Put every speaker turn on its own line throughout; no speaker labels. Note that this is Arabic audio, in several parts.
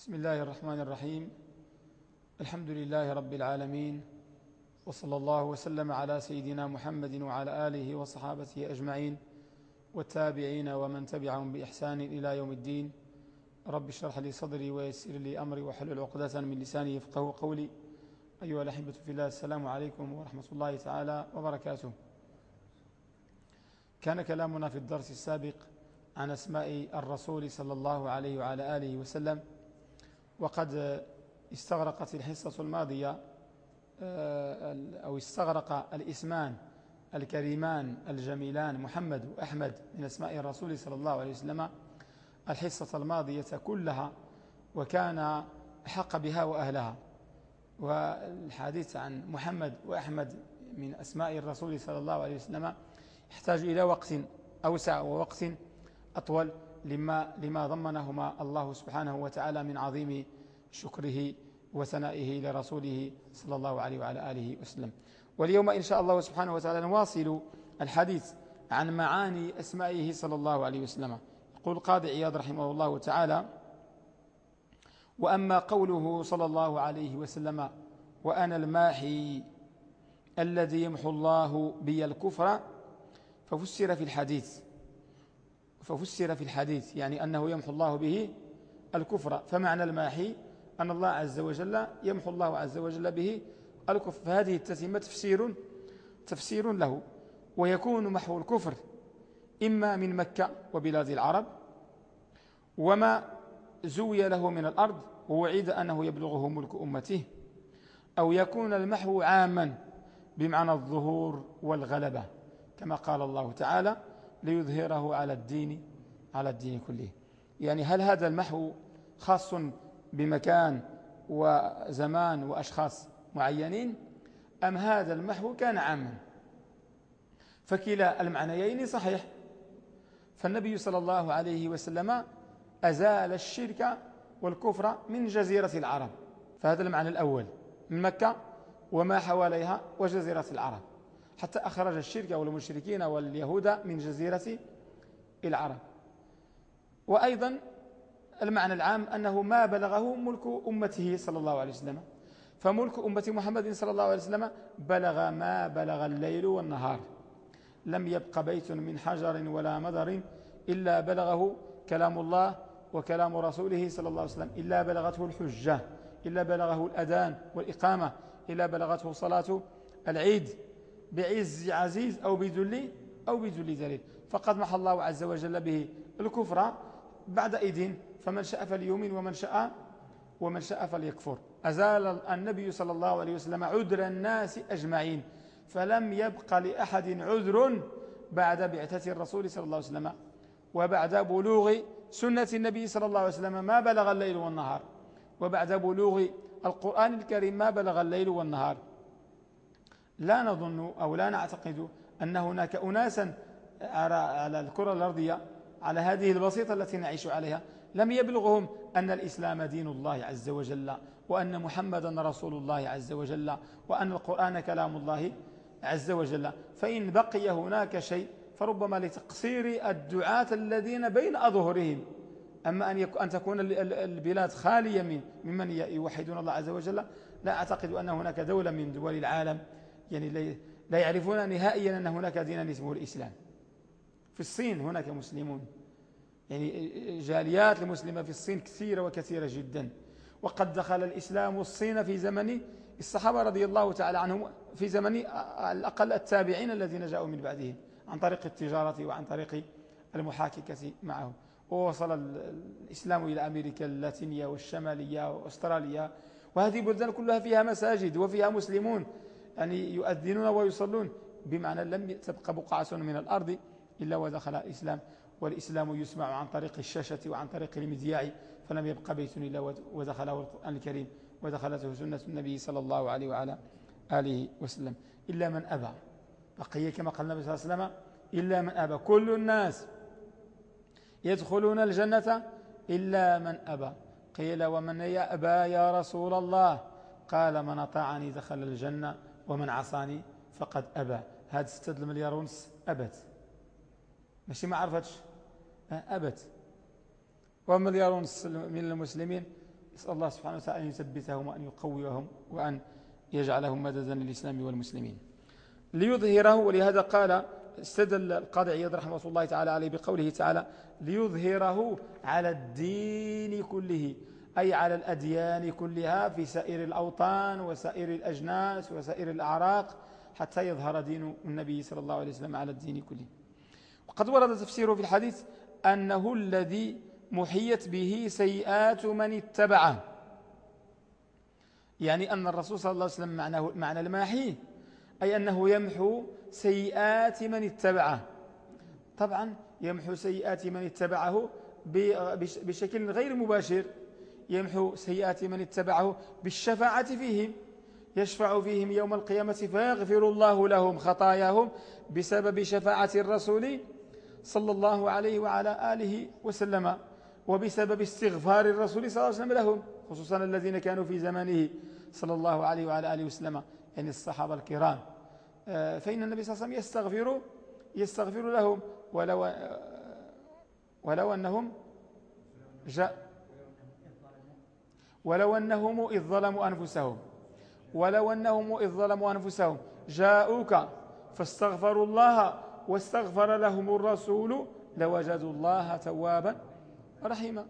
بسم الله الرحمن الرحيم. الحمد لله رب العالمين وصلى الله وسلم على سيدنا محمد وعلى آله وصحابته أجمعين والتابعين ومن تبعهم بإحسان إلى يوم الدين. رب اشرح لي صدري ويسر لي أمري وحلل عقدة من لساني يفقه قولي. أيها الأحبة في الله السلام عليكم ورحمة الله تعالى وبركاته. كان كلامنا في الدرس السابق عن أسماء الرسول صلى الله عليه وعلى آله وسلم. وقد استغرقت الحصة الماضية آه، أو استغرق الإسمان الكريمان الجميلان محمد وأحمد من أسماء الرسول صلى الله عليه وسلم. الحصة الماضية كلها وكان حق بها وأهلها. والحديث عن محمد وأحمد من أسماء الرسول صلى الله عليه وسلم يحتاج إلى وقت أوسع ووقت أطول. لما, لما ضمنهما الله سبحانه وتعالى من عظيم شكره وثنائه لرسوله صلى الله عليه وعلى آله وسلم. واليوم إن شاء الله سبحانه وتعالى نواصل الحديث عن معاني أسمائه صلى الله عليه وسلم. يقول قاضي عياض رحمه الله تعالى وأما قوله صلى الله عليه وسلم وأنا الماحي الذي يمحو الله بي الكفر ففسر في الحديث ففسر في الحديث يعني أنه يمحو الله به الكفر. فمعنى الماحي أن الله عز وجل يمحو الله عز وجل به الكفر. فهذه التسمية تفسير تفسير له ويكون محو الكفر إما من مكة وبلاد العرب وما زوي له من الأرض ووعد أنه يبلغه ملك أمته أو يكون المحو عاما بمعنى الظهور والغلبة كما قال الله تعالى ليظهره على الدين على الدين كله. يعني هل هذا المحو خاص بمكان وزمان وأشخاص معينين؟ أم هذا المحو كان عاما؟ فكلا المعنيين صحيح. فالنبي صلى الله عليه وسلم أزال الشرك والكفر من جزيرة العرب. فهذا المعنى الأول من مكة وما حواليها وجزيرة العرب. حتى أخرج الشرك والمشركين واليهود من جزيرة العرب. وأيضا المعنى العام أنه ما بلغه ملك أمته صلى الله عليه وسلم. فملك أمة محمد صلى الله عليه وسلم بلغ ما بلغ الليل والنهار. لم يبق بيت من حجر ولا مدر إلا بلغه كلام الله وكلام رسوله صلى الله عليه وسلم. إلا بلغته الحجة إلا بلغه الأذان والإقامة إلا بلغته صلاة العيد. بعز عزيز أو بذل أو بذل ذلك فقد محى الله عز وجل به الكفر بعد إذن فمن شاء فليؤمن ومن شاء ومن شاء فليكفر. أزال النبي صلى الله عليه وسلم عذر الناس أجمعين فلم يبق لأحد عذر بعد بعثة الرسول صلى الله عليه وسلم وبعد بلوغ سنة النبي صلى الله عليه وسلم ما بلغ الليل والنهار وبعد بلوغ القرآن الكريم ما بلغ الليل والنهار. لا نظن أو لا نعتقد أن هناك أناسا على الكرة الأرضية على هذه البسيطة التي نعيش عليها لم يبلغهم أن الإسلام دين الله عز وجل وأن محمدا رسول الله عز وجل وأن القرآن كلام الله عز وجل. فإن بقي هناك شيء فربما لتقصير الدعاة الذين بين أظهرهم. أما أن, أن تكون البلاد خالية من ممن يوحدون الله عز وجل لا أعتقد أن هناك دولة من دول العالم يعني لا يعرفون نهائيا أن هناك دينا اسمه الإسلام. في الصين هناك مسلمون. يعني جاليات المسلمة في الصين كثيرة وكثيرة جدا. وقد دخل الإسلام الصين في زمن الصحابة رضي الله تعالى عنهم في زمن الأقل التابعين الذين جاءوا من بعدهم عن طريق التجارة وعن طريق المحاككة معهم. ووصل الإسلام إلى أمريكا اللاتينية والشمالية وأستراليا. وهذه بلدان كلها فيها مساجد وفيها مسلمون. يعني يؤذنون ويصلون بمعنى لم تبقى بقعة من الأرض إلا ودخل الإسلام والإسلام يسمع عن طريق الشاشة وعن طريق المذياع فلم يبقى بيت إلا ودخله القرآن الكريم ودخلته سنة النبي صلى الله عليه وعلى آله وسلم. إلا من أبى بقي كما قال النبي صلى الله عليه وسلم إلا من أبى. كل الناس يدخلون الجنة إلا من أبى. قيل ومن يأبى يا رسول الله؟ قال من أطاعني دخل الجنة ومن عصاني فقد أبى. هذا ستة المليار ونص أبت. ماشي ما عرفتش؟ أبت. ومليار ونص من المسلمين نسأل الله سبحانه وتعالى أن يثبتهم وأن يقويهم وأن يجعلهم مددا للإسلام والمسلمين. ليظهره ولهذا قال استدل القاضي عياض رحمه الله تعالى عليه بقوله تعالى ليظهره على الدين كله. أي على الأديان كلها في سائر الأوطان وسائر الأجناس وسائر الأعراق حتى يظهر دين النبي صلى الله عليه وسلم على الدين كله. وقد ورد تفسيره في الحديث أنه الذي محيت به سيئات من اتبعه. يعني أن الرسول صلى الله عليه وسلم معنى, معنى الماحي أي أنه يمحو سيئات من اتبعه. طبعا يمحو سيئات من اتبعه بشكل غير مباشر. يمحو سيئات من اتبعه بالشفاعة فيهم يشفع فيهم يوم القيامة فيغفر الله لهم خطاياهم بسبب شفاعة الرسول صلى الله عليه وعلى آله وسلم وبسبب استغفار الرسول صلى الله عليه وسلم لهم خصوصا الذين كانوا في زمانه صلى الله عليه وعلى آله وسلم يعني الصحابة الكرام. آه، فإن النبي صلى الله عليه وسلم يستغفر يستغفر لهم ولو آه، ولو أنهم جاء ولو أنهم إذ ظلموا أنفسهم ولو أنهم إذ ظلموا أنفسهم جاءوك فاستغفروا الله واستغفر لهم الرسول لوجدوا الله توابا رحيما.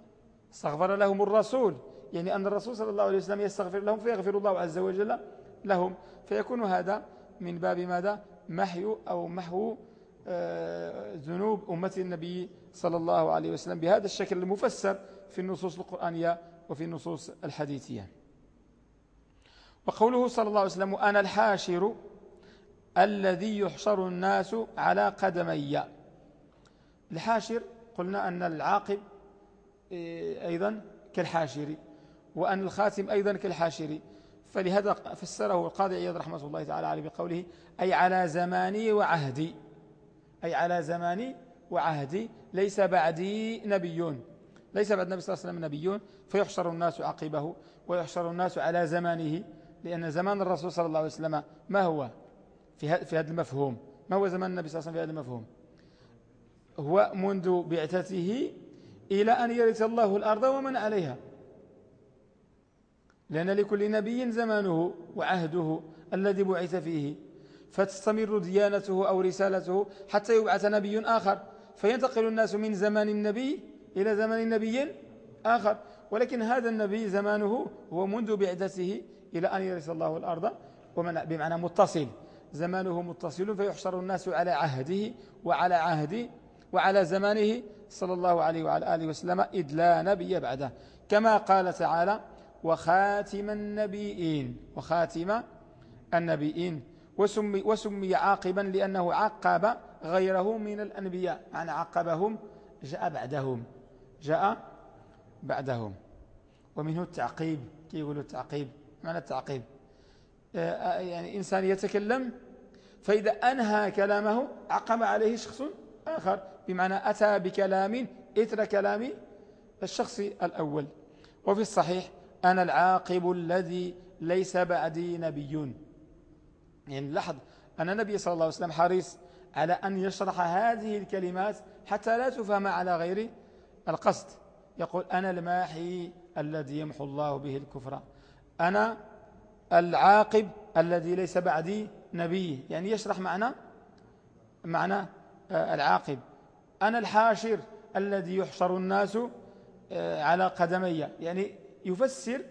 استغفر لهم الرسول يعني أن الرسول صلى الله عليه وسلم يستغفر لهم فيغفر الله عز وجل لهم. فيكون هذا من باب ماذا؟ محي أو محو آه، ذنوب أمة النبي صلى الله عليه وسلم بهذا الشكل المفسر في النصوص القرآنية وفي النصوص الحديثية. وقوله صلى الله عليه وسلم أنا الحاشر الذي يحشر الناس على قدمي. الحاشر قلنا أن العاقب إيه، أيضا كالحاشر وأن الخاتم أيضا كالحاشر. فلهذا فسره القاضي عياض رحمة الله تعالى عليه بقوله أي على زماني وعهدي. أي على زماني وعهدي ليس بعدي نبيون ليس بعد النبي صلى الله عليه وسلم نبيون فيحشر الناس عقبه ويحشر الناس على زمانه لأن زمان الرسول صلى الله عليه وسلم ما هو في هذا المفهوم؟ ما هو زمان النبي صلى الله عليه وسلم في هذا المفهوم؟ هو منذ بعثته إلى أن يرث الله الأرض ومن عليها. لأن لكل نبي زمانه وعهده الذي بعث فيه. فتستمر ديانته أو رسالته حتى يبعث نبي آخر. فينتقل الناس من زمان النبي إلى زمان نبي آخر ولكن هذا النبي زمانه هو منذ بعثته إلى أن يرث الله الأرض بمعنى متصل. زمانه متصل فيحشر الناس على عهده وعلى عهد وعلى زمانه صلى الله عليه وعلى آله وسلم إذ لا نبي بعده. كما قال تعالى وخاتم النبيين وخاتم النبيين. وسمي, وسمي عاقبا لأنه عقب غيره من الأنبياء. معنى عقبهم جاء بعدهم. جاء بعدهم. ومنه التعقيب. كي يقولوا التعقيب؟ معنى التعقيب. آه، آه، يعني إنسان يتكلم فإذا أنهى كلامه عقم عليه شخص آخر بمعنى أتى بكلام إثر كلام الشخص الأول. وفي الصحيح أنا العاقب الذي ليس بعدي نبي. يعني لاحظ أن النبي صلى الله عليه وسلم حريص على أن يشرح هذه الكلمات حتى لا تفهم على غير القصد. يقول أنا الماحي الذي يمحو الله به الكفر. أنا العاقب الذي ليس بعدي نبي. يعني يشرح معنى؟ معنى آه، العاقب. أنا الحاشر الذي يحشر الناس آه، على قدمي. يعني يفسر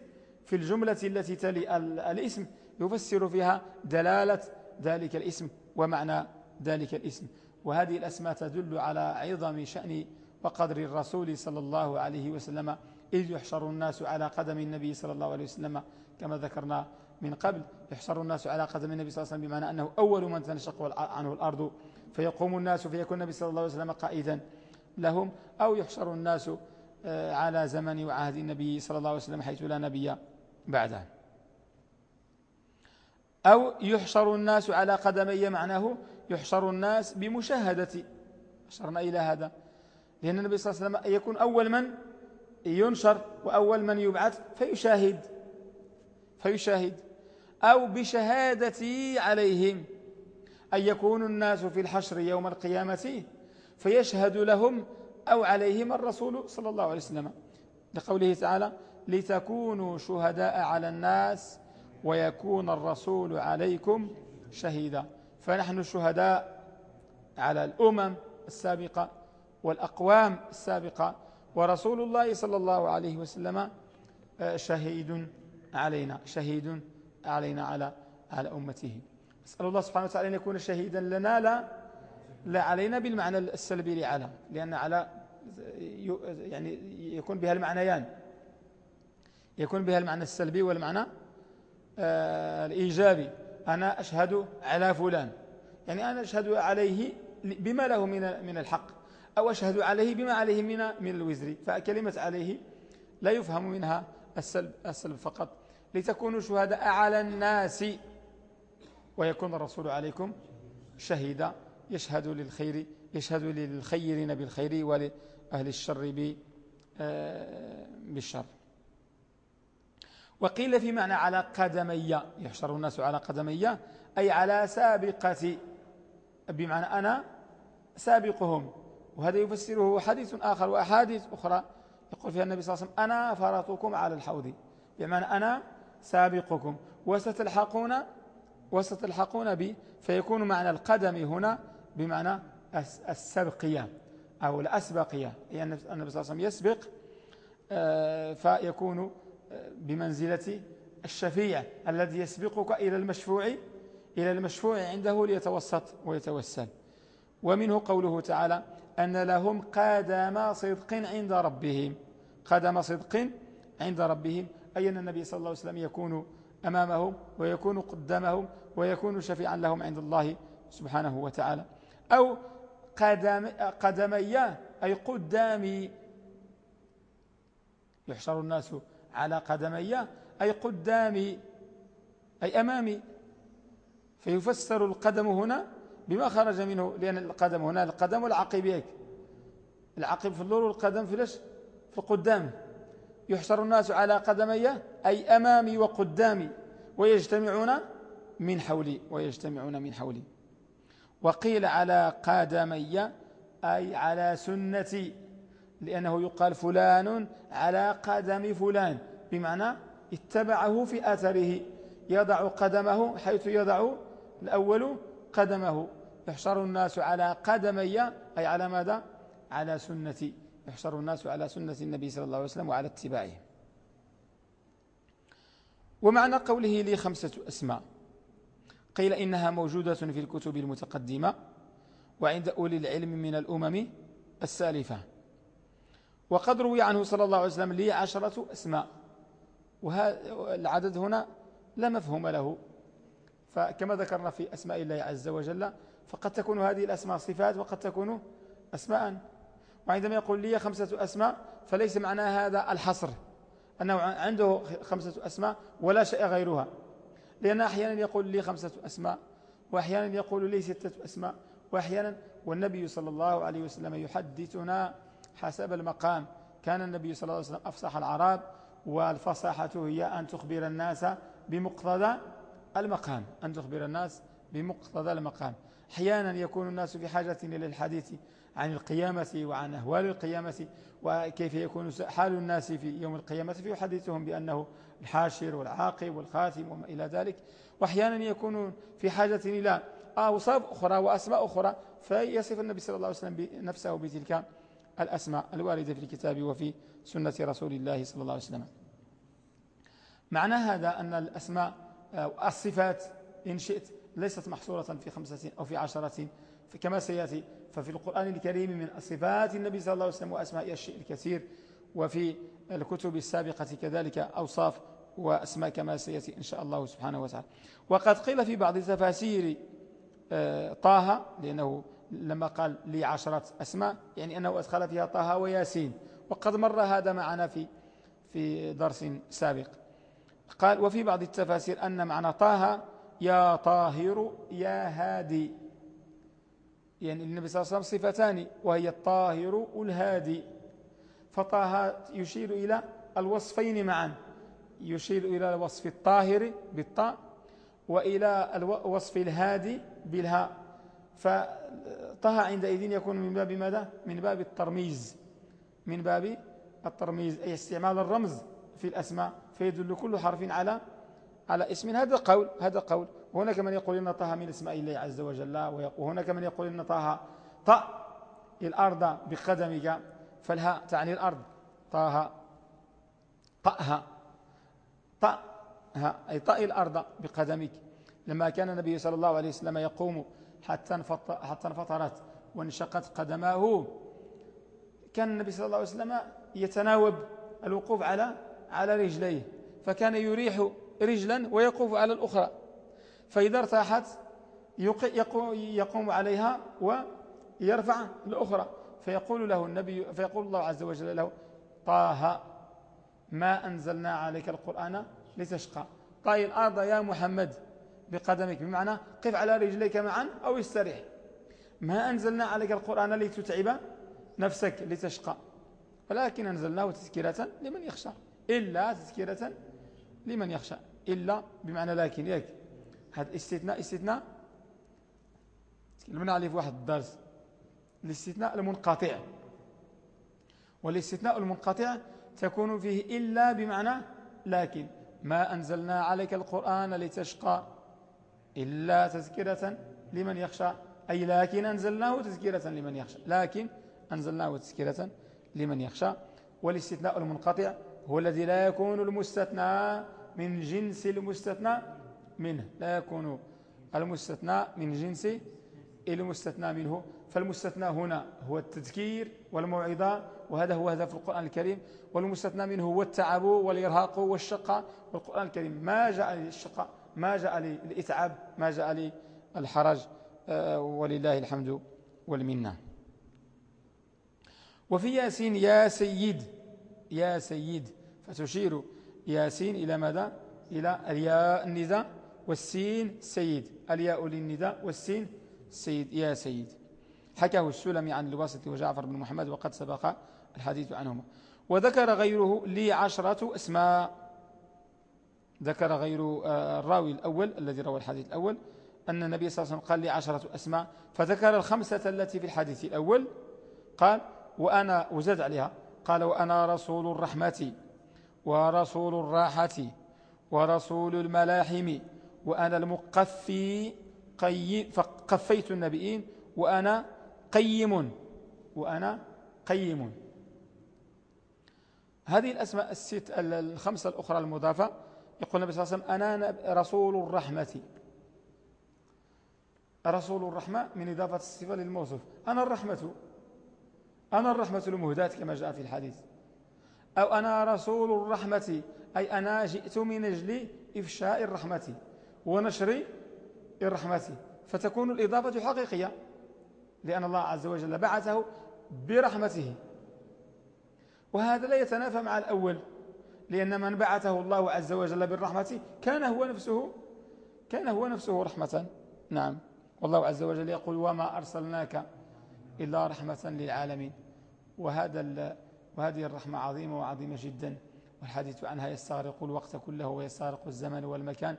في الجملة التي تلي الاسم. يفسر فيها دلالة ذلك الاسم ومعنى ذلك الاسم. وهذه الأسماء تدل على عظم شأن وقدر الرسول صلى الله عليه وسلم إذ يحشر الناس على قدم النبي صلى الله عليه وسلم كما ذكرنا من قبل يحشر الناس على قدم النبي صلى الله عليه وسلم بمعنى أنه أول من تنشق عنه الأرض فيقوم الناس فيكون النبي صلى الله عليه وسلم قائدا لهم أو يحشر الناس آه، على زمن وعهد النبي صلى الله عليه وسلم حيث لا نبي بعده. أو يحشر الناس على قدمي معناه يحشر الناس بمشاهدة أشرنا إلى هذا. لأن النبي صلى الله عليه وسلم يكون أول من ينشر وأول من يبعث فيشاهد فيشاهد. أو بشهادتي عليهم. أن يكون الناس في الحشر يوم القيامة فيشهد لهم أو عليهم الرسول صلى الله عليه وسلم. لقوله تعالى لتكونوا شهداء على الناس ويكون الرسول عليكم شهيدا. فنحن شهداء على الأمم السابقة والأقوام السابقة. ورسول الله صلى الله عليه وسلم آه، شهيد علينا شهيد علينا على على أمته. أسأل الله سبحانه وتعالى أن يكون شهيدا لنا لا لا علينا بالمعنى السلبي لعلى لأن على يعني يكون بها المعنيان. يكون بها المعنى السلبي والمعنى آه، الإيجابي. أنا أشهد على فلان. يعني أنا أشهد عليه بما له من من الحق. أو أشهد عليه بما عليه من من الوزر فكلمة عليه لا يفهم منها السلب, السلب فقط. لتكونوا شهداء على الناس ويكون الرسول عليكم شهيدا. يشهد للخير يشهد للخيرين بالخير ولأهل الشر آه، بالشر. وقيل في معنى على قدمي يحشر الناس على قدمي أي على سابقة بمعنى أنا سابقهم. وهذا يفسره حديث آخر وأحاديث أخرى. يقول فيها النبي صلى الله عليه وسلم أنا فرطكم على الحوض. بمعنى أنا سابقكم. وستلحقون وستلحقون بي. فيكون معنى القدم هنا بمعنى السبقية أو الأسبقية. لأن النبي صلى الله عليه وسلم يسبق آه، فيكون آه، بمنزلة الشفيع الذي يسبقك إلى المشفوع إلى المشفوع عنده ليتوسط ويتوسل. ومنه قوله تعالى أن لهم قدم صدق عند ربهم. قدم صدق عند ربهم. أي أن النبي صلى الله عليه وسلم يكون أمامهم ويكون قدامهم ويكون شفيعا لهم عند الله سبحانه وتعالى. أو قدم قدمي أي قدامي. يحشر الناس على قدمي أي قدامي أي أمامي. فيفسر القدم هنا بما خرج منه لأن القدم هنا القدم والعقب يك العقب في اللور والقدم في ليش؟ في القدام. يحشر الناس على قدمي أي أمامي وقدامي ويجتمعون من حولي ويجتمعون من حولي. وقيل على قدمي أي على سنتي لأنه يقال فلان على قدم فلان. بمعنى اتبعه في أثره يضع قدمه حيث يضع الأول قدمه. يحشر الناس على قدمي أي على ماذا؟ على سنتي. يحشر الناس على سنة النبي صلى الله عليه وسلم وعلى اتباعه. ومعنى قوله لي خمسة أسماء. قيل إنها موجودة في الكتب المتقدمة وعند أولي العلم من الأمم السالفة. وقد روي عنه صلى الله عليه وسلم لي عشرة أسماء. وهذا العدد هنا لا مفهوم له. فكما ذكرنا في أسماء الله عز وجل فقد تكون هذه الأسماء صفات وقد تكون أسماء. وعندما يقول لي خمسة أسماء فليس معنى هذا الحصر أنه عنده خمسة أسماء ولا شيء غيرها. لأن أحيانا يقول لي خمسة أسماء وأحيانا يقول لي ستة أسماء وأحيانا والنبي صلى الله عليه وسلم يحدثنا حسب المقام. كان النبي صلى الله عليه وسلم أفصح العرب والفصاحة هي أن تخبر الناس بمقتضى المقام أن تخبر الناس بمقتضى المقام. أحيانا يكون الناس في حاجة إلى الحديث عن القيامة وعن أهوال القيامة وكيف يكون حال الناس في يوم القيامة فيحدثهم بأنه الحاشر والعاقب والخاتم وما إلى ذلك. وأحيانا يكون في حاجة إلى أوصاف أخرى وأسماء أخرى فيصف النبي صلى الله عليه وسلم نفسه بتلك الأسماء الواردة في الكتاب وفي سنة رسول الله صلى الله عليه وسلم. معنى هذا أن الأسماء الصفات إن شئت ليست محصورة في خمسة أو في عشرة كما سيأتي ففي القرآن الكريم من صفات النبي صلى الله عليه وسلم وأسماء الشيء الكثير وفي الكتب السابقة كذلك أوصاف وأسماء كما سيأتي إن شاء الله سبحانه وتعالى. وقد قيل في بعض تفاسير آه، طه لأنه لما قال لي عشرة أسماء يعني أنه أدخل فيها طه وياسين وقد مر هذا معنا في في درس سابق. قال وفي بعض التفاسير أن معنى طه يا طاهر يا هادي. يعني النبي صلى الله عليه وسلم صفتان وهي الطاهر الهادي. فطه يشير إلى الوصفين معا. يشير إلى الوصف الطاهر بالطاء وإلى الوصف الهادي بالهاء. فطه عندئذ يكون من باب ماذا؟ من باب الترميز. من باب الترميز أي استعمال الرمز في الأسماء. فيدل كل حرف على على اسم هذا قول هذا قول. وهناك من يقول إن طه من اسماء الله عز وجل وهناك من يقول إن طه طأ الأرض بقدمك فالهاء تعني الأرض. طه طأها طأها أي طأ الأرض بقدمك. لما كان النبي صلى الله عليه وسلم يقوم حتى حتى انفطرت وانشقت قدماه كان النبي صلى الله عليه وسلم يتناوب الوقوف على على رجليه فكان يريح رجلا ويقوف على الأخرى. فإذا ارتاحت يقوم عليها ويرفع الأخرى. فيقول له النبي فيقول الله عز وجل له طه ما أنزلنا عليك القرآن لتشقى. طي الأرض يا محمد بقدمك. بمعنى قف على رجليك معا أو استريح ما أنزلنا عليك القرآن لتتعب نفسك لتشقى. ولكن أنزلناه تذكرة لمن يخشى إلا تذكرة لمن يخشى. إلا بمعنى لكن ياك. هذا استثناء استثناء تكلمنا عليه في واحد الدرس. الاستثناء المنقطع. والاستثناء المنقطع تكون فيه إلا بمعنى لكن. ما أنزلنا عليك القرآن لتشقى إلا تذكرة لمن يخشى. أي لكن أنزلناه تذكرة لمن يخشى. لكن أنزلناه تذكرة لمن يخشى. والاستثناء المنقطع هو الذي لا يكون المستثنى من جنس المستثنى منه. لا يكون المستثنى من جنس المستثنى منه. فالمستثنى هنا هو التذكير والموعظة وهذا هو هدف القرآن الكريم. والمستثنى منه هو التعب والإرهاق والشقة والقرآن الكريم ما جاء للشقة ما جاء للإتعاب ما جاء للحرج. آه، ولله الحمد والمنة. وفي ياسين يا سيد يا سيد فتشير ياسين إلى ماذا؟ إلى الياء النداء والسين سيد. الياء للنداء والسين سيد. يا سيد. حكاه السلمي عن الواسط وجعفر بن محمد وقد سبق الحديث عنهما. وذكر غيره لي عشرة أسماء. ذكر غير آه، الراوي الأول الذي روى الحديث الأول أن النبي صلى الله عليه وسلم قال لي عشرة أسماء. فذكر الخمسة التي في الحديث الأول. قال وأنا وزاد عليها قال وأنا رسول الرحمة. ورسول الراحة ورسول الملاحم وأنا المقفي قي فقفيت النبيين وأنا قيم وأنا قيم. هذه الأسماء الست الخمسة الأخرى المضافة يقول النبي صلى الله عليه وسلم أنا رسول الرحمة. رسول الرحمة من إضافة الصفة للموصوف. أنا الرحمة. أنا الرحمة المهداة كما جاء في الحديث. أو أنا رسول الرحمة أي أنا جئت من أجل إفشاء الرحمة ونشر الرحمة. فتكون الإضافة حقيقية لأن الله عز وجل بعثه برحمته. وهذا لا يتنافى مع الأول لأن من بعثه الله عز وجل بالرحمة كان هو نفسه كان هو نفسه رحمة. نعم. والله عز وجل يقول وما أرسلناك إلا رحمة للعالمين. وهذا وهذه الرحمة عظيمة وعظيمة جدا والحديث عنها يستغرق الوقت كله ويستغرق الزمن والمكان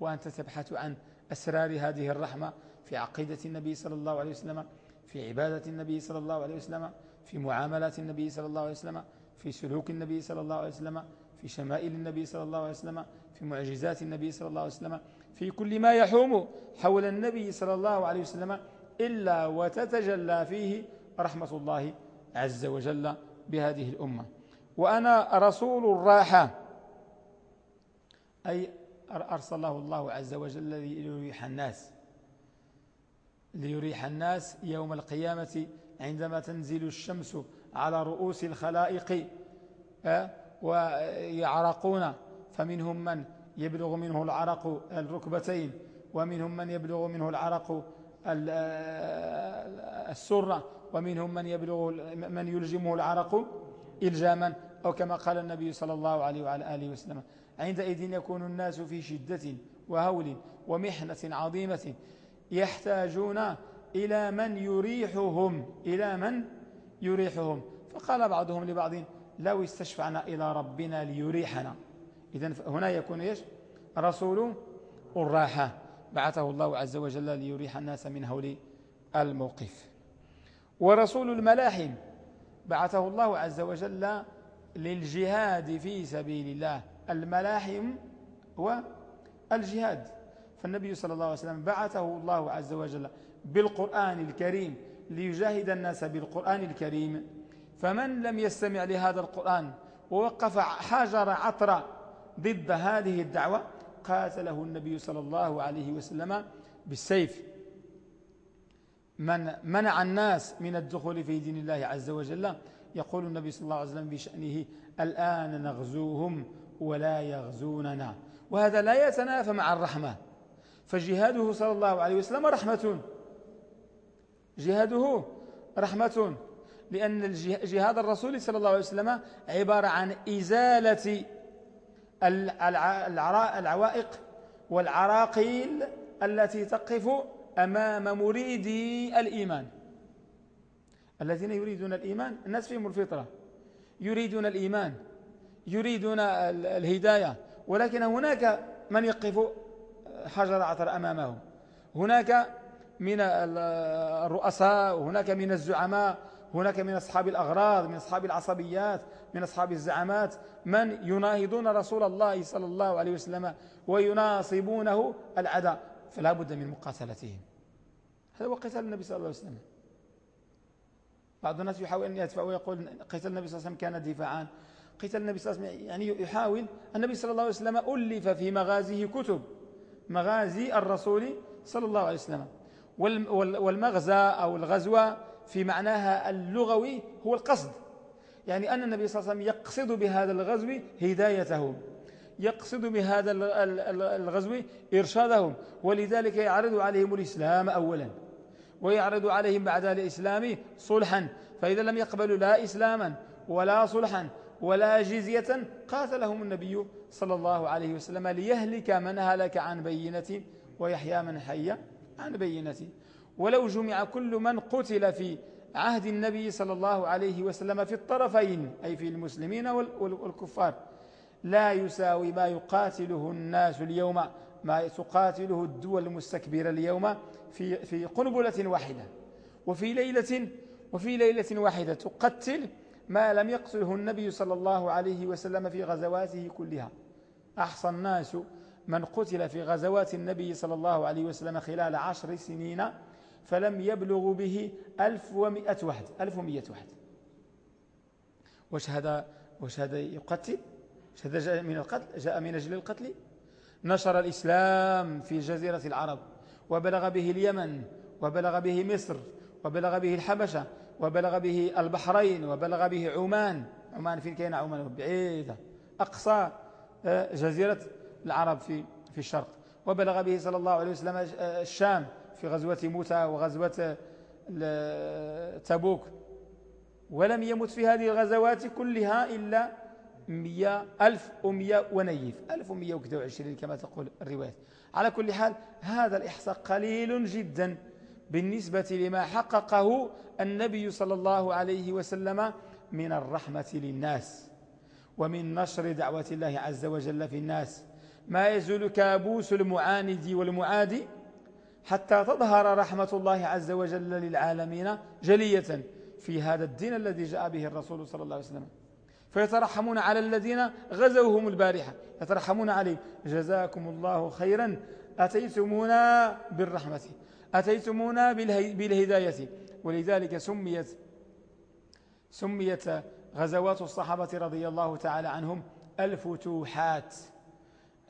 وأنت تبحث عن أسرار هذه الرحمة في عقيدة النبي صلى الله عليه وسلم في عبادة النبي صلى الله عليه وسلم في معاملات النبي صلى الله عليه وسلم في سلوك النبي صلى الله عليه وسلم في شمائل النبي صلى الله عليه وسلم في معجزات النبي صلى الله عليه وسلم في كل ما يحوم حول النبي صلى الله عليه وسلم إلا وتتجلى فيه رحمة الله عز وجل. بهذه الأمة. وأنا رسول الراحة. أي أرسله الله عز وجل ليريح الناس. ليريح الناس يوم القيامة عندما تنزل الشمس على رؤوس الخلائق ويعرقون. فمنهم من يبلغ منه العرق الركبتين ومنهم من يبلغ منه العرق السرة ومنهم من يبلغ من يلجمه العرق إلجاما أو كما قال النبي صلى الله عليه وعلى آله وسلم. عندئذ يكون الناس في شدة وهول ومحنة عظيمة يحتاجون إلى من يريحهم إلى من يريحهم. فقال بعضهم لبعض لو استشفعنا إلى ربنا ليريحنا. إذن هنا يكون إيش؟ رسول الراحة. بعثه الله عز وجل ليريح الناس من هول الموقف. ورسول الملاحم. بعثه الله عز وجل للجهاد في سبيل الله. الملاحم والجهاد فالنبي صلى الله عليه وسلم بعثه الله عز وجل بالقرآن الكريم ليجاهد الناس بالقرآن الكريم. فمن لم يستمع لهذا القرآن ووقف حجر عطر ضد هذه الدعوة قاتله النبي صلى الله عليه وسلم بالسيف. من منع الناس من الدخول في دين الله عز وجل يقول النبي صلى الله عليه وسلم بشأنه الآن نغزوهم ولا يغزوننا. وهذا لا يتنافى مع الرحمة. فجهاده صلى الله عليه وسلم رحمة. جهاده رحمة. لأن جهاد الرسول صلى الله عليه وسلم عبارة عن إزالة العوائق والعراقيل التي تقف أمام مريدي الإيمان. الذين يريدون الإيمان الناس فيهم الفطرة. يريدون الإيمان يريدون الهداية. ولكن هناك من يقف حجر عثر أمامهم. هناك من الرؤساء وهناك من الزعماء هناك من أصحاب الأغراض من أصحاب العصبيات من أصحاب الزعمات من يناهضون رسول الله صلى الله عليه وسلم ويناصبونه العداء فلا بد من مقاتلتهم. هذا هو قتال النبي صلى الله عليه وسلم. بعض الناس يحاول أن يدفع ويقول قتال النبي صلى الله عليه وسلم كان دفاعا. قتال النبي صلى الله عليه وسلم يعني يحاول النبي صلى الله عليه وسلم ألف في مغازيه كتب مغازي الرسول صلى الله عليه وسلم. والمغزى أو الغزوة في معناها اللغوي هو القصد. يعني أن النبي صلى الله عليه وسلم يقصد بهذا الغزو هدايتهم يقصد بهذا الغزو إرشادهم. ولذلك يعرض عليهم الإسلام أولا ويعرض عليهم بعد الإسلام صلحا. فإذا لم يقبلوا لا إسلاما ولا صلحا ولا جزية قاتلهم النبي صلى الله عليه وسلم ليهلك من هلك عن بينة ويحيى من حي عن بينة. ولو جمع كل من قتل في عهد النبي صلى الله عليه وسلم في الطرفين أي في المسلمين والكفار. لا يساوي ما يقاتله الناس اليوم ما تقاتله الدول المستكبرة اليوم في في قنبلة واحدة. وفي ليلة وفي ليلة واحدة تقتل ما لم يقتله النبي صلى الله عليه وسلم في غزواته كلها. أحصى الناس من قتل في غزوات النبي صلى الله عليه وسلم خلال عشر سنين فلم يبلغ به ألف ومئة واحد ألف ومئة واحد. وش هذا, هذا يقتل؟ جاء من القتل جاء من أجل القتل. نشر الإسلام في جزيرة العرب وبلغ به اليمن وبلغ به مصر وبلغ به الحبشة وبلغ به البحرين وبلغ به عمان. عمان فين كاين عمان بعيدة أقصى آه، جزيرة العرب في في الشرق. وبلغ به صلى الله عليه وسلم آه، الشام في غزوة موتى وغزوة تبوك. ولم يمت في هذه الغزوات كلها إلا مئة ألف ومئة ونيف. ألف ومئة وكذا وعشرين كما تقول الرواية على كل حال هذا الإحصاء قليل جدا بالنسبة لما حققه النبي صلى الله عليه وسلم من الرحمة للناس ومن نشر دعوة الله عز وجل في الناس. ما يزول كابوس المعاند والمعادي حتى تظهر رحمة الله عز وجل للعالمين جلية في هذا الدين الذي جاء به الرسول صلى الله عليه وسلم. فيترحمون على الذين غزوهم البارحة. يترحمون عليه جزاكم الله خيرا. أتيتمونا بالرحمة. أتيتمونا بالهداية. ولذلك سميت سميت غزوات الصحابة رضي الله تعالى عنهم الفتوحات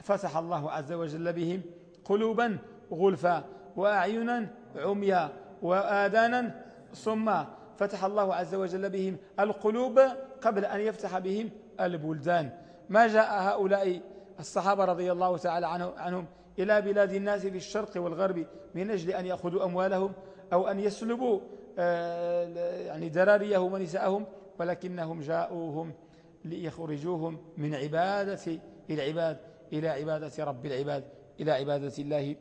فتح الله عز وجل بهم قلوبا غلفا وأعينا عميا وآذانا صما. فتح الله عز وجل بهم القلوب قبل أن يفتح بهم البلدان. ما جاء هؤلاء الصحابة رضي الله تعالى عنهم إلى بلاد الناس في الشرق والغرب من أجل أن يأخذوا أموالهم أو أن يسلبوا آه، يعني دراريهم ونساءهم ولكنهم جاءوهم ليخرجوهم من عبادة العباد إلى عبادة رب العباد إلى عبادة الله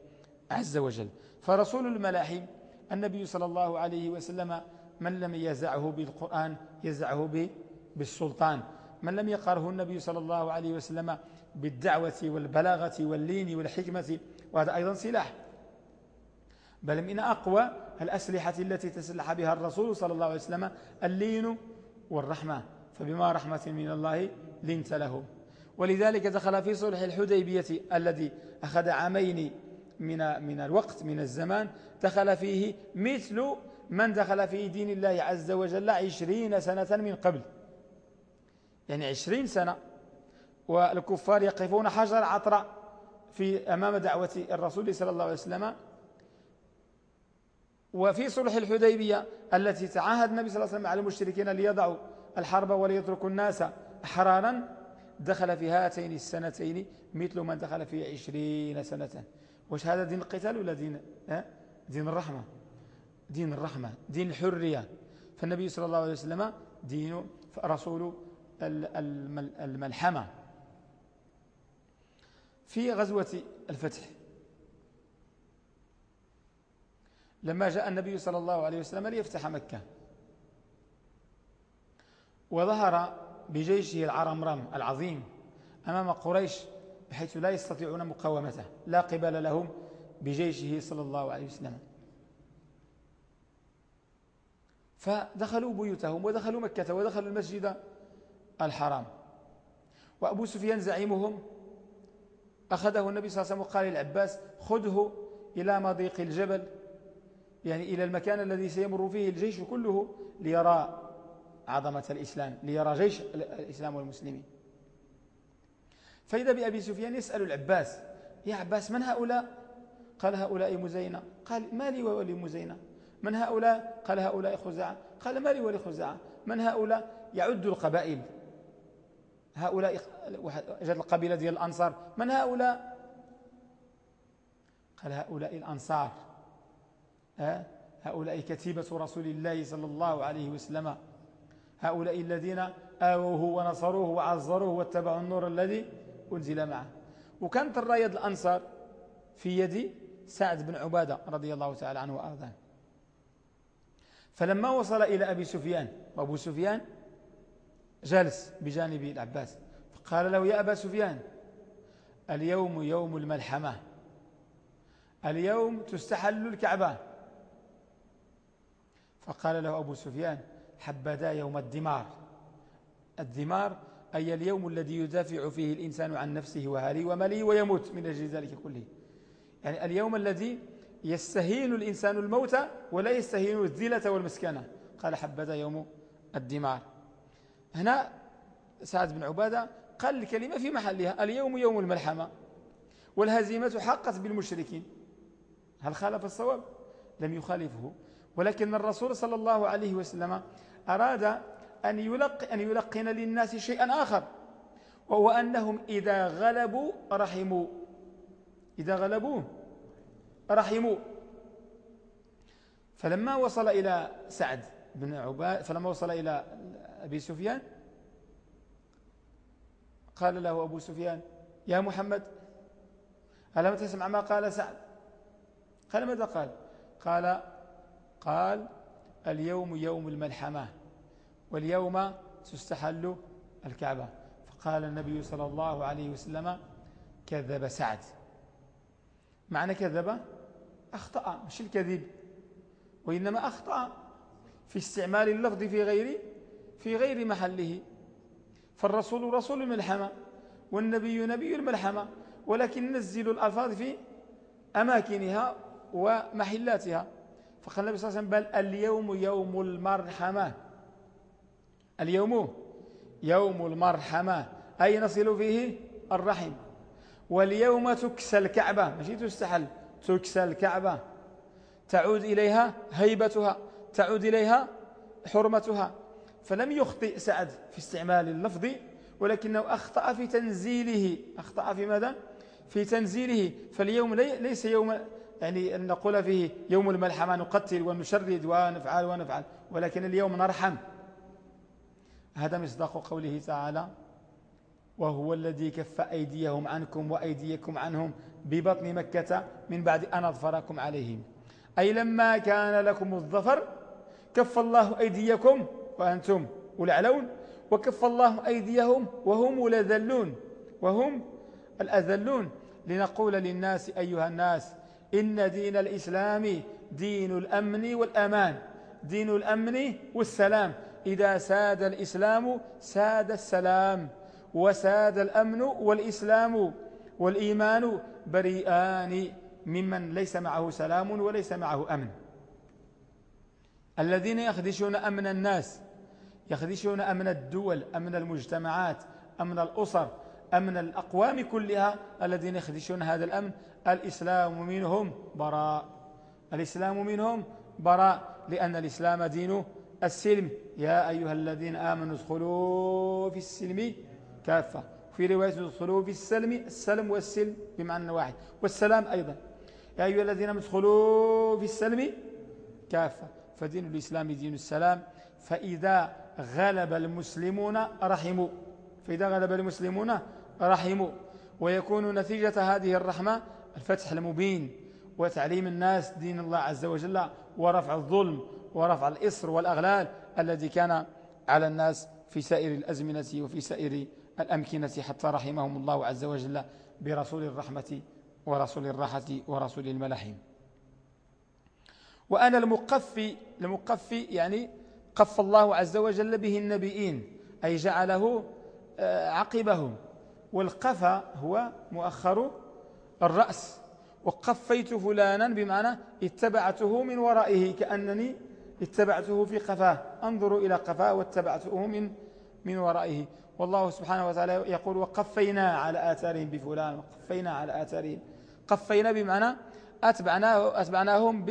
عز وجل. فرسول الملاحم النبي صلى الله عليه وسلم من لم يزعه بالقرآن يزعه بالسلطان. من لم يقره النبي صلى الله عليه وسلم بالدعوة والبلاغة واللين والحكمة وهذا أيضا سلاح. بل من أقوى الأسلحة التي تسلح بها الرسول صلى الله عليه وسلم اللين والرحمة. فبما رحمة من الله لنت لهم ولذلك دخل في صلح الحديبية الذي أخذ عامين من من الوقت من الزمان. دخل فيه مثل من دخل في دين الله عز وجل عشرين سنة من قبل. يعني عشرين سنة والكفار يقفون حجر عطرة في أمام دعوة الرسول صلى الله عليه وسلم. وفي صلح الحديبية التي تعاهد النبي صلى الله عليه وسلم على المشركين ليضعوا الحرب وليتركوا الناس أحرارا دخل في هاتين السنتين مثل من دخل في عشرين سنة. وش هذا؟ دين القتال ولا دين دين الرحمة. دين الرحمة دين الحرية. فالنبي صلى الله عليه وسلم دين رسول الملحمة. في غزوة الفتح. لما جاء النبي صلى الله عليه وسلم ليفتح مكة. وظهر بجيشه العرمرم العظيم أمام قريش بحيث لا يستطيعون مقاومته لا قبل لهم بجيشه صلى الله عليه وسلم. فدخلوا بيوتهم ودخلوا مكة ودخلوا المسجد. الحرام. وأبو سفيان زعيمهم أخذه النبي صلى الله عليه وسلم وقال للعباس خذه إلى مضيق الجبل يعني إلى المكان الذي سيمر فيه الجيش كله ليرى عظمة الإسلام ليرى جيش الإسلام والمسلمين. فإذا بأبي سفيان يسأل العباس يا عباس من هؤلاء؟ قال هؤلاء مزينة. قال ما لي ولي مزينة. من هؤلاء؟ قال هؤلاء خزاعة. قال ما لي ولي خزاعة. من هؤلاء؟ يعد القبائل. هؤلاء جد القبيلة ديال الأنصار. من هؤلاء؟ قال هؤلاء الأنصار. هؤلاء كتيبة رسول الله صلى الله عليه وسلم. هؤلاء الذين آووه ونصروه وعزروه واتبعوا النور الذي أنزل معه. وكانت الراية الأنصار في يد سعد بن عبادة رضي الله تعالى عنه وأرضاه. فلما وصل إلى أبي سفيان وأبو سفيان جالس بجانب العباس. فقال له يا أبا سفيان اليوم يوم الملحمة. اليوم تستحل الكعبة. فقال له أبو سفيان حبذا يوم الدمار. الدمار أي اليوم الذي يدافع فيه الإنسان عن نفسه وهاله وماله ويموت من أجل ذلك كله. يعني اليوم الذي يستهين الإنسان الموت ولا يستهين الذلة والمسكنة. قال حبذا يوم الدمار. هنا سعد بن عبادة قال الكلمة في محلها اليوم يوم الملحمة. والهزيمة حقت بالمشركين. هل خالف الصواب؟ لم يخالفه. ولكن الرسول صلى الله عليه وسلم أراد أن, يلق أن يلقن للناس شيئا آخر وهو أنهم إذا غلبوا رحموا. إذا غلبوا رحموا. فلما وصل إلى سعد بن عباد فلما وصل إلى أبي سفيان؟ قال له أبو سفيان يا محمد ألم تسمع ما قال سعد؟ قال ماذا قال؟ قال قال اليوم يوم الملحمة واليوم تستحل الكعبة. فقال النبي صلى الله عليه وسلم كذب سعد. معنى كذب؟ أخطأ مش الكذب. وإنما أخطأ في استعمال اللفظ في غير في غير محله. فالرسول رسول الملحمة والنبي نبي الملحمة ولكن نزل الألفاظ في أماكنها ومحلاتها. فقال النبي صلى الله عليه وسلم بل اليوم يوم المرحمة. اليوم يوم المرحمة. أي نصل فيه؟ الرحم. واليوم تكسى الكعبة. ماشي؟ تستحل. تكسى الكعبة. تعود إليها هيبتها. تعود إليها حرمتها. فلم يخطئ سعد في استعمال اللفظ ولكنه أخطأ في تنزيله. أخطأ في ماذا؟ في تنزيله. فاليوم ليس يوم يعني أن نقول فيه يوم الملحمة نقتل ونشرد ونفعل ونفعل ولكن اليوم نرحم. هذا مصداق قوله تعالى وهو الذي كف أيديهم عنكم وأيديكم عنهم ببطن مكة من بعد أن أظفركم عليهم. أي لما كان لكم الظفر كف الله أيديكم وأنتم الأعلون وكف الله أيديهم وهم الأذلون وهم الأذلون. لنقول للناس أيها الناس إن دين الإسلام دين الأمن والأمان دين الأمن والسلام. إذا ساد الإسلام ساد السلام وساد الأمن والإسلام والإيمان بريئان ممن ليس معه سلام وليس معه أمن. الذين يخدشون أمن الناس يخدشون أمن الدول أمن المجتمعات أمن الأسر أمن الأقوام كلها الذين يخدشون هذا الأمن. الإسلام منهم براء الإسلام منهم براء لأن الإسلام دين السلم. يا أيها الذين آمنوا ادخلوا في السلم كافة. في رواية ادخلوا في السلم السلم والسلم بمعنى واحد. والسلام أيضا. يا أيها الذين ادخلوا في السلم كافة. فدين الإسلام دين السلام. فإذا غلب المسلمون رحموا. فإذا غلب المسلمون رحموا. ويكون نتيجة هذه الرحمة الفتح المبين وتعليم الناس دين الله عز وجل ورفع الظلم ورفع الإصر والأغلال الذي كان على الناس في سائر الأزمنة وفي سائر الأمكنة حتى رحمهم الله عز وجل برسول الرحمة ورسول الراحة ورسول الملاحم وأنا المقفي المقفي يعني قف الله عز وجل به النبيين أي جعله آه، عقبهم. والقفا هو مؤخر الرأس. وقفيت فلانا بمعنى اتبعته من ورائه كأنني اتبعته في قفاه. انظروا إلى قفاه واتبعته من من ورائه. والله سبحانه وتعالى يقول وقفينا على آثارهم بفلان وقفينا على آثارهم. قفينا بمعنى أتبعناه أتبعناهم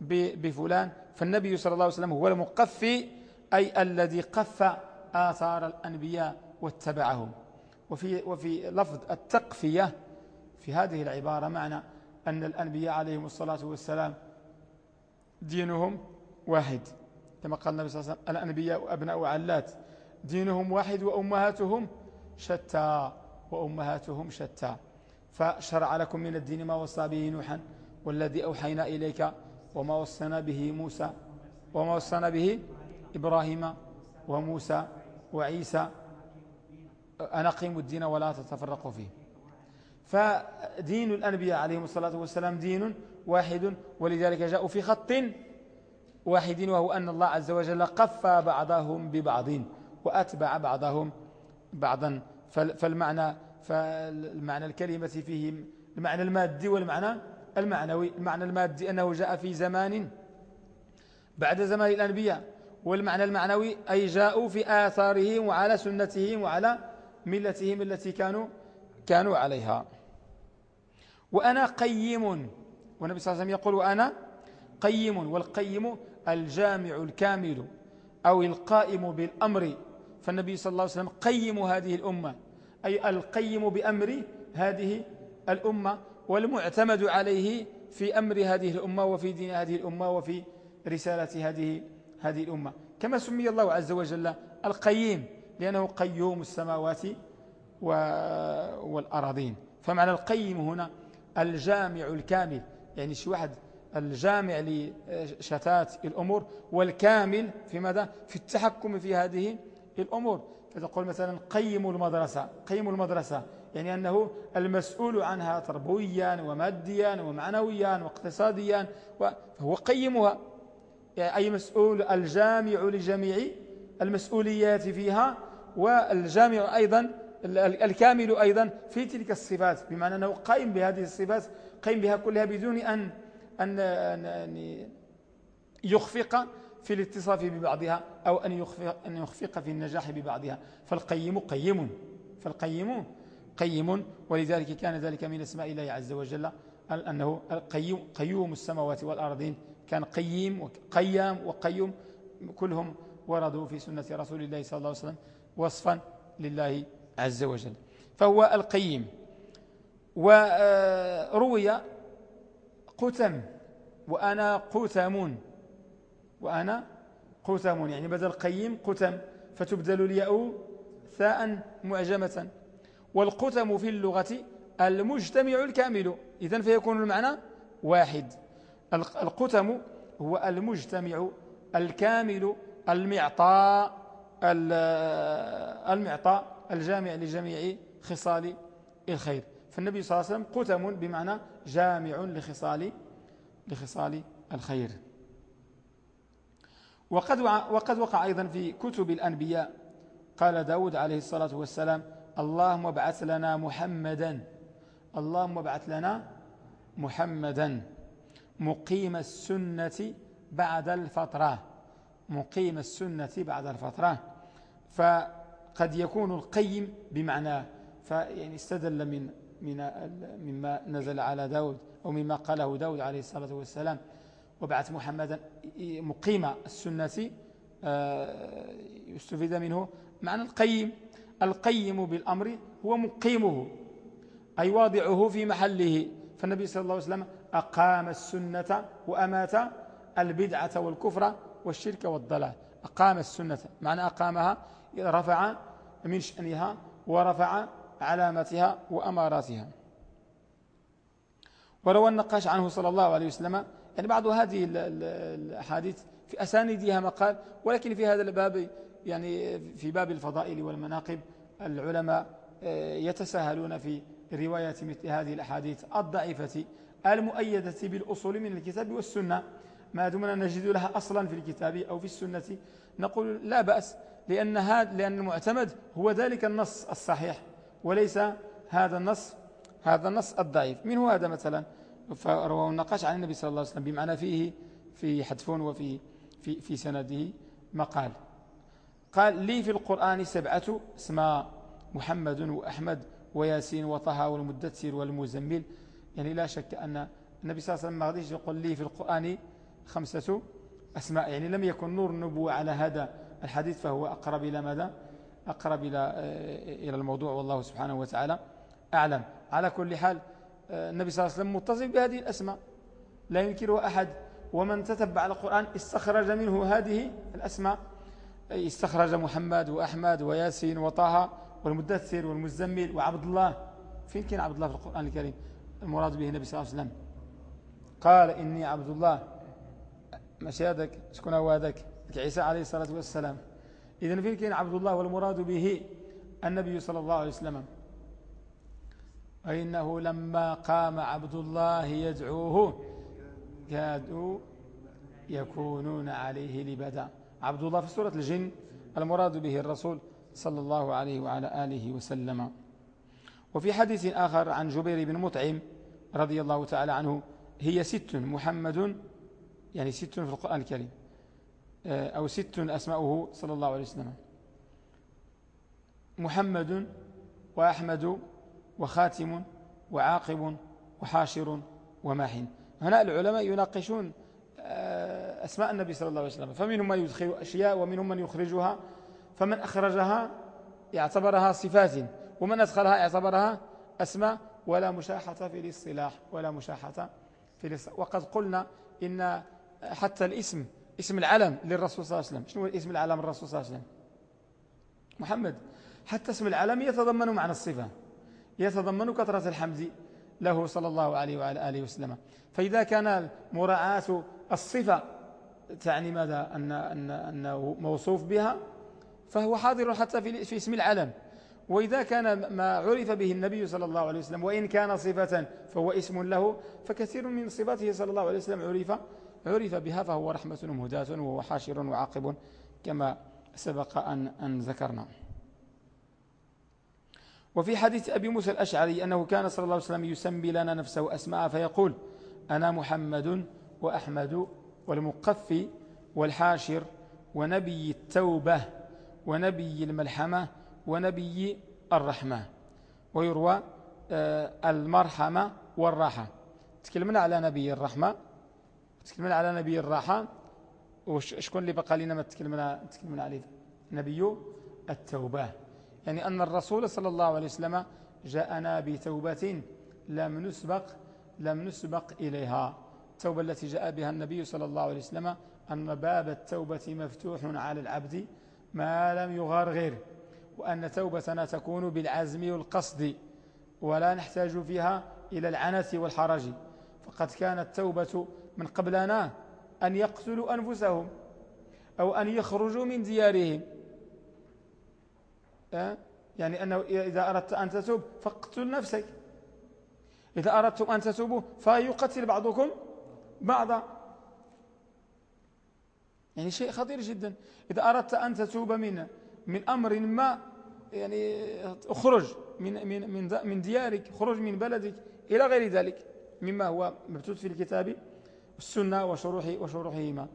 بفلان فالنبي صلى الله عليه وسلم هو المقفي أي الذي قف آثار الأنبياء واتبعهم. وفي, وفي لفظ التقفية في هذه العبارة معنى أن الأنبياء عليهم الصلاة والسلام دينهم واحد. كما قال النبي صلى الله عليه وسلم الأنبياء أبناء علات دينهم واحد وأمهاتهم شتى وأمهاتهم شتى. فشرع لكم من الدين ما وصى به نوحا والذي أوحينا إليك وما وصينا به موسى وما وصينا به إبراهيم وموسى وعيسى. أن أقيموا الدين ولا تتفرقوا فيه. فدين الأنبياء عليهم الصلاة والسلام دين واحد ولذلك جاءوا في خط واحد وهو أن الله عز وجل قفى بعضهم ببعض وأتبع بعضهم بعضا. فالمعنى فالمعنى الكلمة فيه المعنى المادي والمعنى المعنوي المعنى المادي أنه جاء في زمان بعد زمان الأنبياء والمعنى المعنوي أي جاءوا في آثارهم وعلى سنتهم وعلى ملتهم التي كانوا كانوا عليها. وأنا قيم والنبي صلى الله عليه وسلم يقول وأنا قيم والقيم الجامع الكامل أو القائم بالأمر. فالنبي صلى الله عليه وسلم قيم هذه الأمة أي القيم بأمر هذه الأمة. والمعتمد عليه في أمر هذه الأمة وفي دين هذه الأمة وفي رسالة هذه هذه الأمة. كما سمي الله عز وجل القيم لأنه قيوم السماوات والأراضين. فمعنى القيم هنا الجامع الكامل يعني شي واحد الجامع لشتات الأمور والكامل في ماذا؟ في التحكم في هذه الأمور. فتقول مثلا قيم المدرسة قيم المدرسة يعني أنه المسؤول عنها تربويا وماديا ومعنويا واقتصاديا فهو قيمها. يعني أي مسؤول؟ الجامع لجميع المسؤوليات فيها والجامع أيضا الكامل أيضا في تلك الصفات. بمعنى أنه قائم بهذه الصفات قائم بها كلها بدون أن, أن, أن يخفق في الاتصاف ببعضها أو أن يخفق, أن يخفق في النجاح ببعضها. فالقيم قيم فالقيم قيم ولذلك كان ذلك من أسماء الله عز وجل أنه القيوم قيوم السماوات والأرضين. كان قيم وقيام وقيوم كلهم وردوا في سنة رسول الله صلى الله عليه وسلم وصفا لله عز وجل. فهو القيم. وروي قتم وأنا قتم وأنا قتم يعني بدل قيم قتم فتبدل الياء ثاء معجمة والقتم في اللغة المجتمع الكامل. إذن فيكون المعنى واحد. القتم هو المجتمع الكامل المعطاء المعطاء الجامع لجميع خصال الخير. فالنبي صلى الله عليه وسلم قتم بمعنى جامع لخصال لخصال الخير. وقد وقد وقع أيضا في كتب الأنبياء. قال داود عليه الصلاة والسلام اللهم ابعث لنا محمدا. اللهم ابعث لنا محمدا. مقيم السنة بعد الفترة. مقيم السنة بعد الفترة. فقد يكون القيم بمعنى فيعني استدل من من مما نزل على داود أو مما قاله داود عليه الصلاة والسلام. وبعث محمدا مقيم السنة آه، يستفيد منه معنى القيم. القيم بالأمر هو مقيمه أي واضعه في محله. فالنبي صلى الله عليه وسلم أقام السنة وأمات البدعة والكفر والشرك والضلال. أقام السنة معنى أقامها رفع من شأنها ورفع علامتها وأماراتها. وروى النقاش عنه صلى الله عليه وسلم يعني بعض هذه الأحاديث في أساندها مقال ولكن في هذا الباب يعني في باب الفضائل والمناقب العلماء آه، يتساهلون في رواية مثل هذه الأحاديث الضعيفة المؤيدة بالأصول من الكتاب والسنة. ما دمنا نجد لها أصلا في الكتاب أو في السنة. نقول لا بأس لأن, هذا لأن المعتمد هو ذلك النص الصحيح وليس هذا النص هذا النص الضعيف. من هو هذا مثلا؟ فرواه النقاش عن النبي صلى الله عليه وسلم بمعنى فيه في حذف وفي في, في سنده مقال. قال لي في القرآن سبعة اسماء محمد وأحمد وياسين وطه والمدثر والمزمل. يعني لا شك أن النبي صلى الله عليه وسلم ما غاديش يقول لي في القرآن خمسة أسماء. يعني لم يكن نور النبوة على هذا الحديث فهو أقرب إلى ماذا؟ أقرب إلى آه، إلى الموضوع. والله سبحانه وتعالى أعلم. على كل حال آه، النبي صلى الله عليه وسلم متصف بهذه الأسماء. لا ينكره أحد. ومن تتبع القرآن استخرج منه هذه الأسماء. استخرج محمد وأحمد وياسين وطه والمدثر والمزمل وعبد الله. فين كان عبد الله في القرآن الكريم؟ المراد به النبي صلى الله عليه وسلم. قال إني عبد الله. ماشي هذاك شكون هو هذاك؟ عيسى عليه الصلاة والسلام. إذن فين كان عبد الله والمراد به؟ النبي صلى الله عليه وسلم. وإنه لما قام عبد الله يدعوه كادوا يكونون عليه لبدا. عبد الله في سورة الجن المراد به الرسول صلى الله عليه وعلى آله وسلم. وفي حديث آخر عن جبير بن مطعم رضي الله تعالى عنه هي ست محمد يعني ست في القرآن الكريم آه، أو ست أسماؤه صلى الله عليه وسلم. محمد وأحمد وخاتم وعاقب وحاشر وماحن. هنا العلماء يناقشون أسماء النبي صلى الله عليه وسلم. فمنهم من يدخل أشياء ومنهم من يخرجها. فمن أخرجها يعتبرها صفات ومن أدخلها يعتبرها أسماء. ولا مشاحة في الاصطلاح ولا مشاحة في الاصطلاح. وقد قلنا إن حتى الاسم اسم العلم للرسول صلى الله عليه وسلم. شنو هو اسم العلم للرسول صلى الله عليه وسلم؟ محمد. حتى اسم العلم يتضمن معنى الصفة. يتضمن كثرة الحمد له صلى الله عليه وعلى آله وسلم. فإذا كان مراعاة الصفة تعني ماذا؟ أن أن أنه موصوف بها فهو حاضر حتى في, في اسم العلم. وإذا كان ما عرف به النبي صلى الله عليه وسلم وإن كان صفة فهو اسم له فكثير من صفاته صلى الله عليه وسلم عرف عرف بها فهو رحمة مهداة وهو حاشر وعاقب كما سبق أن, أن ذكرنا. وفي حديث أبي موسى الأشعري أنه كان صلى الله عليه وسلم يسمي لنا نفسه أسماء فيقول أنا محمد وأحمد والمقفي والحاشر ونبي التوبة ونبي الملحمة ونبي الرحمة. ويروى آه، المرحمة والراحة. تكلمنا على نبي الرحمة. تكلمنا على نبي الراحة. وشكون اللي بقى لنا ما تكلمنا, تكلمنا عليه؟ نبي التوبة. يعني أن الرسول صلى الله عليه وسلم جاءنا بتوبة لم نسبق لم نسبق إليها. التوبة التي جاء بها النبي صلى الله عليه وسلم أن باب التوبة مفتوح على العبد ما لم يغرغر وأن توبتنا تكون بالعزم والقصد ولا نحتاج فيها إلى العنة والحرج. فقد كانت توبة من قبلنا أن يقتلوا أنفسهم أو أن يخرجوا من ديارهم. أه؟ يعني أنه إذا أردت أن تتوب فاقتل نفسك. إذا أردتم أن تتوبوا فيقتل بعضكم بعضا يعني شيء خطير جدا. إذا أردت أن تتوب من من أمر ما يعني اخرج من من من من ديارك خرج من بلدك إلى غير ذلك مما هو مبثوث في الكتاب والسنة وشروح وشروحهما.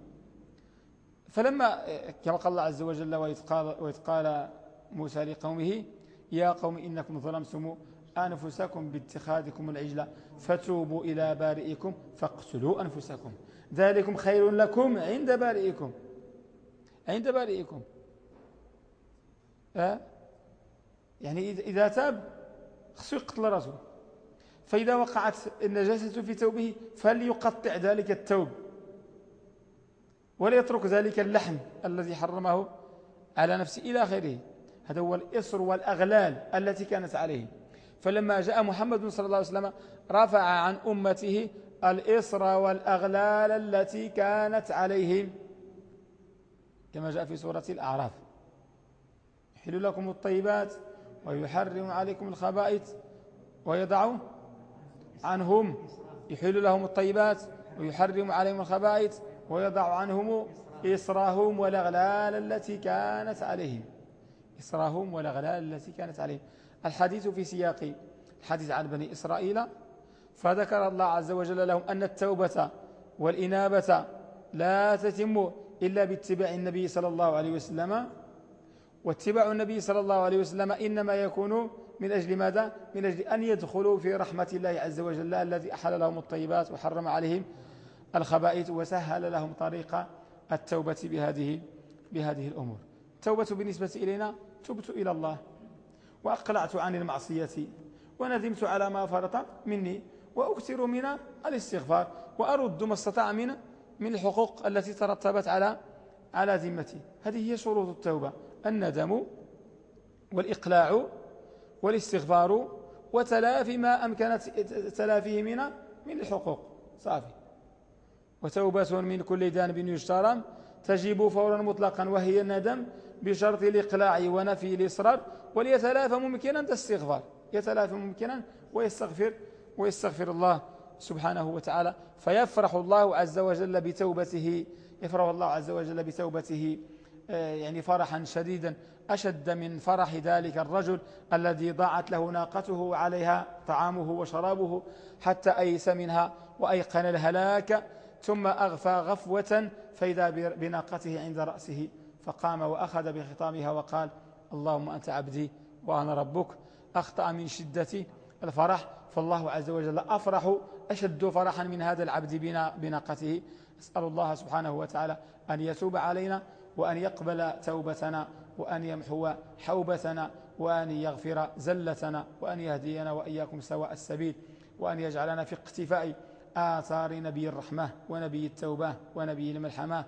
فلما كما قال الله عز وجل وإذ قال, وإذ قال موسى لقومه يا قوم إنكم ظلمتم أنفسكم باتخاذكم العجلة فتوبوا إلى بارئكم فاقتلوا أنفسكم. ذلكم خير لكم عند بارئكم. عند بارئكم. أه؟ يعني إذا تاب خصو يقتل راسه فإذا وقعت النجاسة في ثوبه فليقطع ذلك الثوب. وليترك ذلك اللحم الذي حرمه على نفسه إلى آخره. هذا هو الإصر والأغلال التي كانت عليه. فلما جاء محمد صلى الله عليه وسلم رفع عن أمته الإصر والأغلال التي كانت عليهم كما جاء في سورة الأعراف. يحل لكم الطيبات ويحرم عليكم الخبائث ويضع عنهم. يحل لهم الطيبات ويحرم عليهم الخبائث ويضع عنهم إصرهم والأغلال التي كانت عليهم. إصرهم والأغلال التي كانت عليهم. الحديث في سياق الحديث عن بني إسرائيل فذكر الله عز وجل لهم أن التوبة والإنابة لا تتم إلا باتباع النبي صلى الله عليه وسلم. واتباع النبي صلى الله عليه وسلم إنما يكون من أجل ماذا؟ من أجل أن يدخلوا في رحمة الله عز وجل الذي أحل لهم الطيبات وحرم عليهم الخبائث وسهل لهم طريق التوبة بهذه بهذه الأمور. التوبة بالنسبة إلينا تبت إلى الله. وأقلعت عن المعصية وندمت على ما فرط مني وأكثر من الاستغفار وأرد ما استطاع من من الحقوق التي ترتبت على على ذمتي. هذه هي شروط التوبة الندم والإقلاع والاستغفار وتلافي ما أمكنت تلافيه من من الحقوق. صافي. وتوبة من كل ذنب يجترم تجب فورا مطلقا وهي الندم بشرط الإقلاع ونفي الإصرار وليتلافى ممكنا الاستغفار. يتلافى ممكنا ويستغفر ويستغفر الله سبحانه وتعالى. فيفرح الله عز وجل بتوبته يفرح الله عز وجل بتوبته آه، يعني فرحا شديدا أشد من فرح ذلك الرجل الذي ضاعت له ناقته عليها طعامه وشرابه حتى أيس منها وأيقن الهلاك ثم أغفى غفوة فإذا بناقته عند رأسه. فقام وأخذ بخطامها وقال اللهم أنت عبدي وأنا ربك أخطأ من شدة الفرح فالله عز وجل أفرح أشد فرحا من هذا العبد بناقته. أسأل الله سبحانه وتعالى أن يتوب علينا وأن يقبل توبتنا وأن يمحو حوبتنا وأن يغفر زلتنا وأن يهدينا وإياكم سواء السبيل وأن يجعلنا في اقتفاء آثار نبي الرحمة ونبي التوبة ونبي الملحمة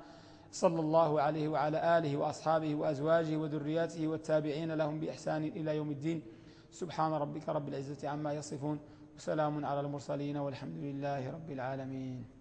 صلى الله عليه وعلى آله وأصحابه وأزواجه وذرياته والتابعين لهم بإحسان إلى يوم الدين. سبحان ربك رب العزة عما يصفون وسلام على المرسلين والحمد لله رب العالمين.